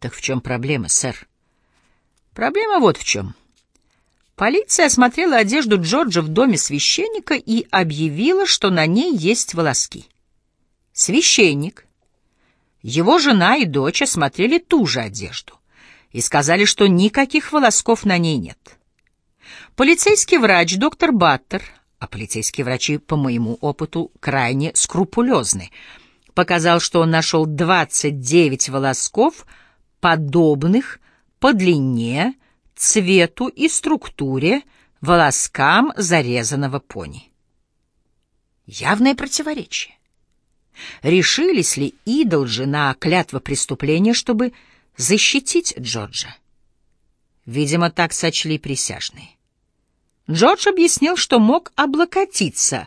Так в чем проблема, сэр? Проблема вот в чем. Полиция осмотрела одежду Джорджа в доме священника и объявила, что на ней есть волоски. Священник, его жена и дочь осмотрели ту же одежду и сказали, что никаких волосков на ней нет. Полицейский врач доктор Баттер, а полицейские врачи, по моему опыту, крайне скрупулезны, показал, что он нашел 29 волосков, подобных по длине, цвету и структуре волоскам зарезанного пони. Явное противоречие. Решились ли идолжи на клятво преступления, чтобы защитить Джорджа? Видимо, так сочли присяжные. Джордж объяснил, что мог облокотиться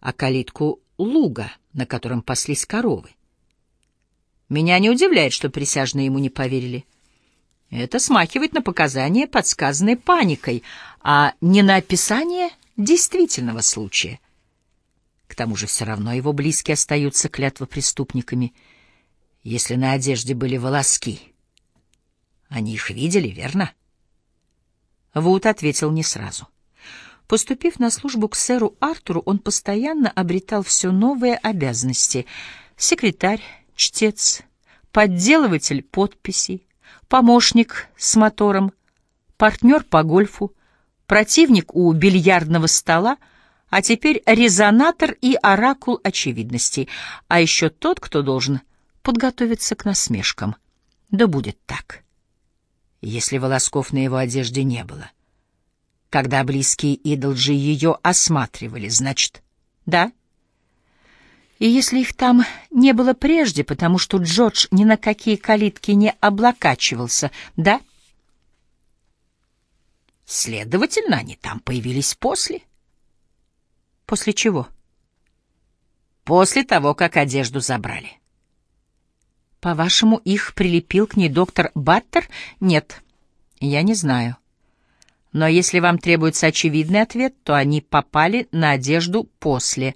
о калитку луга, на котором паслись коровы. Меня не удивляет, что присяжные ему не поверили. Это смахивает на показания, подсказанные паникой, а не на описание действительного случая. К тому же все равно его близкие остаются клятвопреступниками, если на одежде были волоски. Они их видели, верно? Вуд ответил не сразу. Поступив на службу к сэру Артуру, он постоянно обретал все новые обязанности. Секретарь, чтец, подделыватель подписей, помощник с мотором, партнер по гольфу, противник у бильярдного стола, а теперь резонатор и оракул очевидностей, а еще тот, кто должен подготовиться к насмешкам. Да будет так. Если волосков на его одежде не было — когда близкие идолжи ее осматривали, значит, да? И если их там не было прежде, потому что Джордж ни на какие калитки не облокачивался, да? Следовательно, они там появились после. После чего? После того, как одежду забрали. По-вашему, их прилепил к ней доктор Баттер? Нет, я не знаю. Но если вам требуется очевидный ответ, то они попали на одежду после,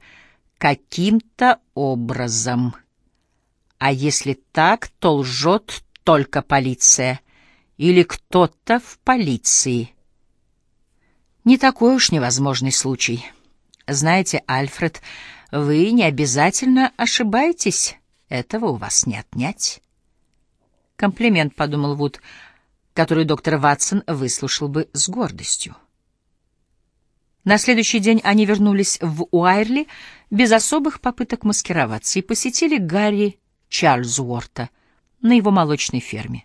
каким-то образом. А если так, то лжет только полиция или кто-то в полиции. Не такой уж невозможный случай. Знаете, Альфред, вы не обязательно ошибаетесь, этого у вас не отнять. Комплимент, — подумал Вуд, — который доктор Ватсон выслушал бы с гордостью. На следующий день они вернулись в Уайрли без особых попыток маскироваться и посетили Гарри Чарльзуорта на его молочной ферме.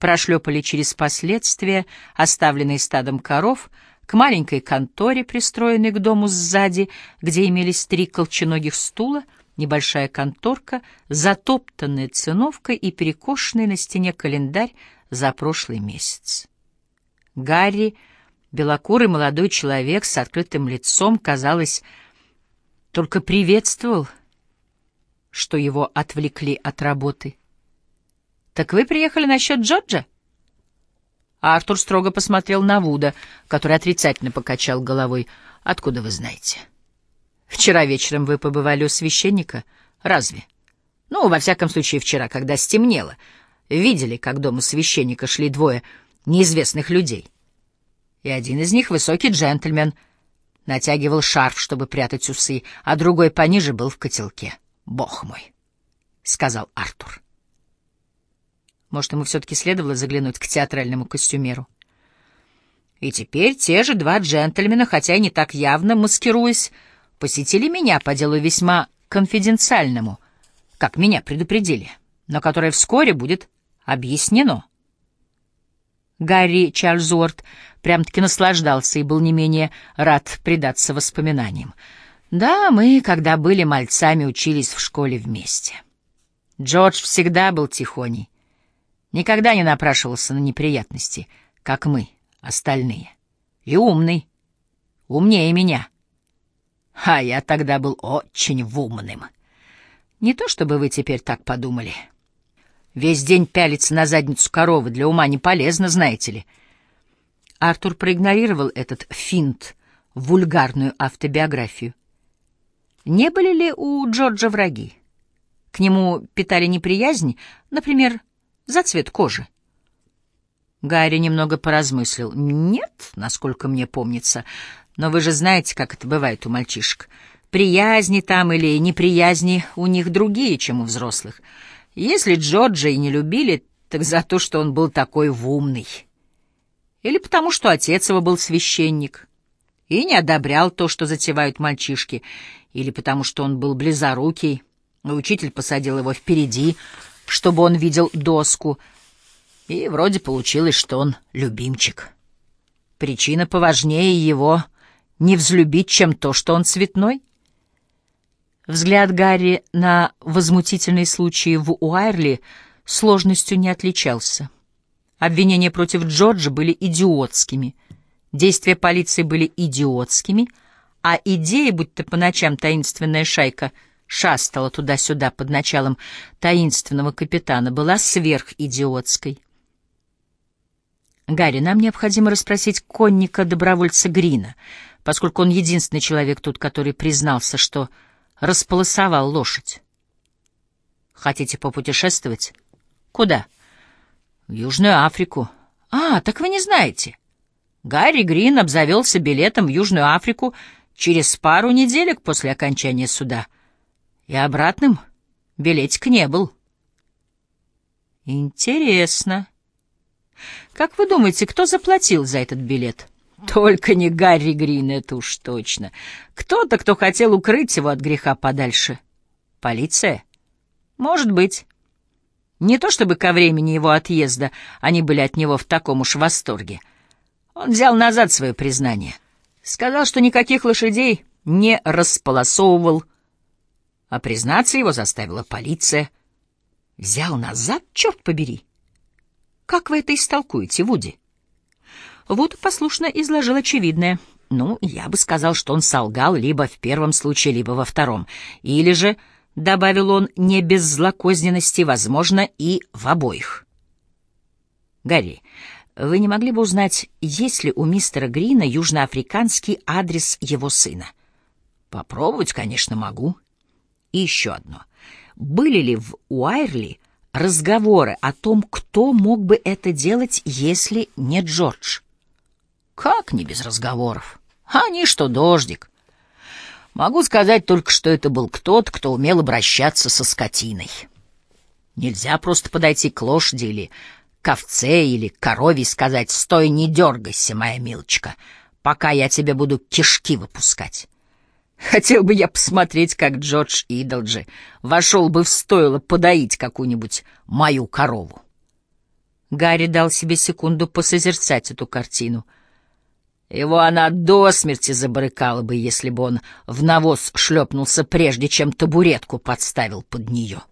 Прошлепали через последствия, оставленные стадом коров, к маленькой конторе, пристроенной к дому сзади, где имелись три колченогих стула, небольшая конторка, затоптанная циновка и перекошенный на стене календарь за прошлый месяц. Гарри, белокурый молодой человек с открытым лицом, казалось, только приветствовал, что его отвлекли от работы. «Так вы приехали насчет Джорджа?» Артур строго посмотрел на Вуда, который отрицательно покачал головой. «Откуда вы знаете?» «Вчера вечером вы побывали у священника? Разве?» «Ну, во всяком случае, вчера, когда стемнело видели, как дому священника шли двое неизвестных людей. И один из них, высокий джентльмен, натягивал шарф, чтобы прятать усы, а другой пониже был в котелке. «Бог мой!» — сказал Артур. Может, ему все-таки следовало заглянуть к театральному костюмеру. И теперь те же два джентльмена, хотя и не так явно маскируясь, посетили меня по делу весьма конфиденциальному, как меня предупредили, но которое вскоре будет объяснено. Гарри Чарльзуорт прям-таки наслаждался и был не менее рад предаться воспоминаниям. Да, мы, когда были мальцами, учились в школе вместе. Джордж всегда был тихоней, никогда не напрашивался на неприятности, как мы, остальные. И умный, умнее меня. А я тогда был очень умным. Не то чтобы вы теперь так подумали. — Весь день пялиться на задницу коровы для ума не полезно, знаете ли. Артур проигнорировал этот финт, вульгарную автобиографию. Не были ли у Джорджа враги? К нему питали неприязнь, например, За цвет кожи. Гарри немного поразмыслил. «Нет, насколько мне помнится. Но вы же знаете, как это бывает у мальчишек. Приязни там или неприязни у них другие, чем у взрослых. Если Джорджа и не любили, так за то, что он был такой умный. Или потому, что отец его был священник и не одобрял то, что затевают мальчишки, или потому, что он был близорукий, и учитель посадил его впереди, чтобы он видел доску, и вроде получилось, что он любимчик. Причина поважнее его не взлюбить, чем то, что он цветной. Взгляд Гарри на возмутительные случаи в Уайрли сложностью не отличался. Обвинения против Джорджа были идиотскими, действия полиции были идиотскими, а идея, будто по ночам таинственная шайка шастала туда-сюда под началом таинственного капитана, была сверхидиотской. «Гарри, нам необходимо расспросить конника-добровольца Грина, поскольку он единственный человек тут, который признался, что располосовал лошадь. Хотите попутешествовать? Куда? В Южную Африку. А, так вы не знаете. Гарри Грин обзавелся билетом в Южную Африку через пару неделек после окончания суда. И обратным билетик не был. Интересно. Как вы думаете, кто заплатил за этот билет? Только не Гарри Грин, это уж точно. Кто-то, кто хотел укрыть его от греха подальше. Полиция? Может быть. Не то чтобы ко времени его отъезда они были от него в таком уж восторге. Он взял назад свое признание. Сказал, что никаких лошадей не располосовывал, а признаться его заставила полиция. Взял назад, черт побери. Как вы это истолкуете, Вуди? Вуд послушно изложил очевидное. Ну, я бы сказал, что он солгал либо в первом случае, либо во втором. Или же, — добавил он, не без злокозненности, возможно, и в обоих. Гарри, вы не могли бы узнать, есть ли у мистера Грина южноафриканский адрес его сына? Попробовать, конечно, могу. И еще одно. Были ли в Уайрли разговоры о том, кто мог бы это делать, если не Джордж? Как не без разговоров? Они что, дождик? Могу сказать только, что это был кто-то, кто умел обращаться со скотиной. Нельзя просто подойти к лошади или к овце или к корове и сказать «Стой, не дергайся, моя милочка, пока я тебе буду кишки выпускать». Хотел бы я посмотреть, как Джордж Идолджи вошел бы в стойло подоить какую-нибудь мою корову. Гарри дал себе секунду посозерцать эту картину — его она до смерти забрыкала бы, если бы он в навоз шлепнулся, прежде чем табуретку подставил под нее.